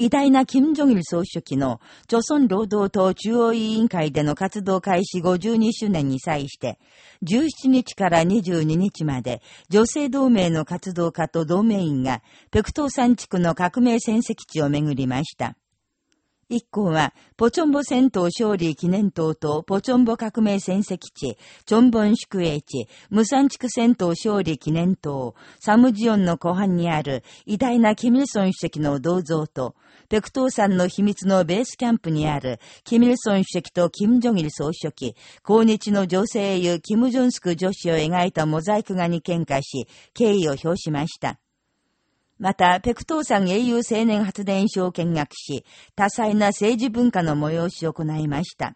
偉大な金正日総書記の、朝鮮労働党中央委員会での活動開始52周年に際して、17日から22日まで、女性同盟の活動家と同盟員が、北東山地区の革命戦績地を巡りました。一行は、ポチョンボ戦闘勝利記念塔とポチョンボ革命戦績地、チョンボン宿営地、無産地区戦闘勝利記念塔、サムジオンの湖畔にある偉大なキミルソン主席の銅像と、ペクトー山の秘密のベースキャンプにある、キミルソン主席とキム・ジョギル総書記、抗日の女性英雄キム・ジョンスク女子を描いたモザイク画に喧嘩し、敬意を表しました。また、ペクトーさん英雄青年発電所を見学し、多彩な政治文化の催しを行いました。